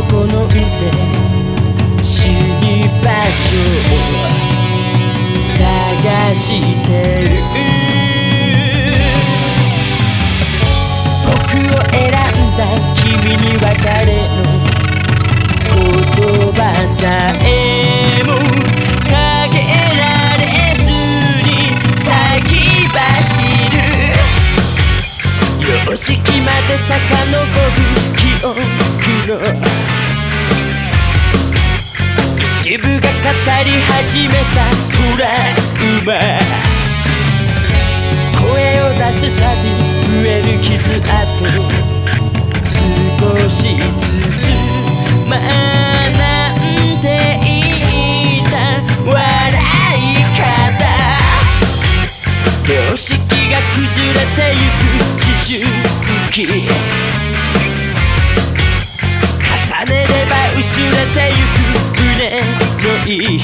を好んで死に場所を探してる僕を選んだ君に別れの言葉さえもかけられずに先走る。幼児期まで遡る。記憶の一部が語り始めたトラウマ。声を出すたび増える傷跡少しずつ学んでいた笑い方。標識が崩れてゆく思春期薄れてゆくのいい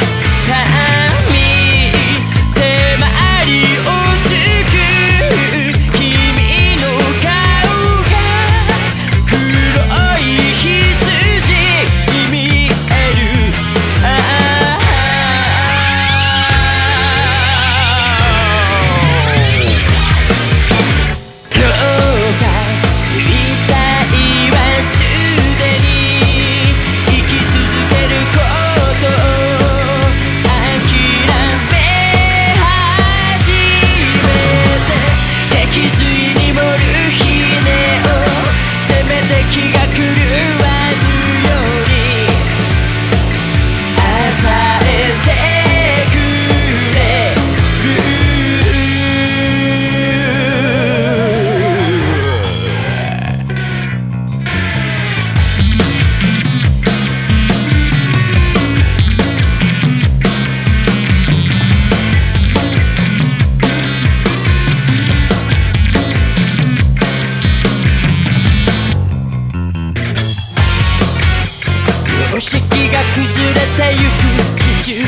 式が崩れてゆく思春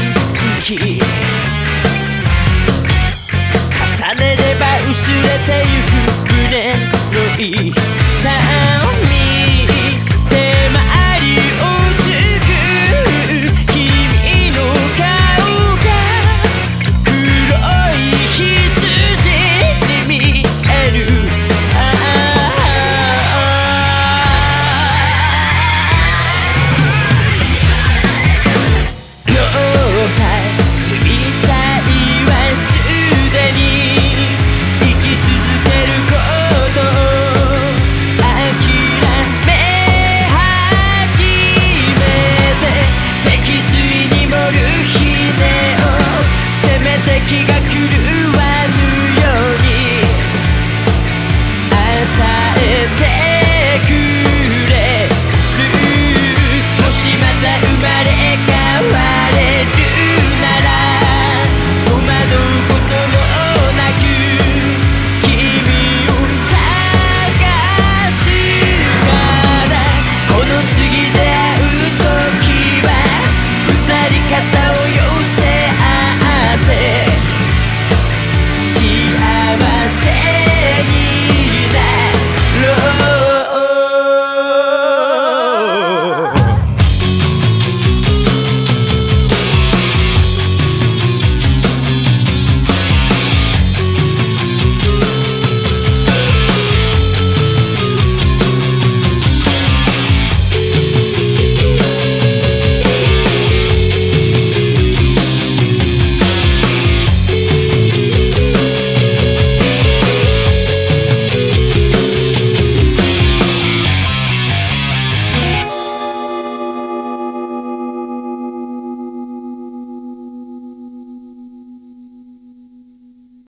期重ねれば薄れてゆく胸の痛み say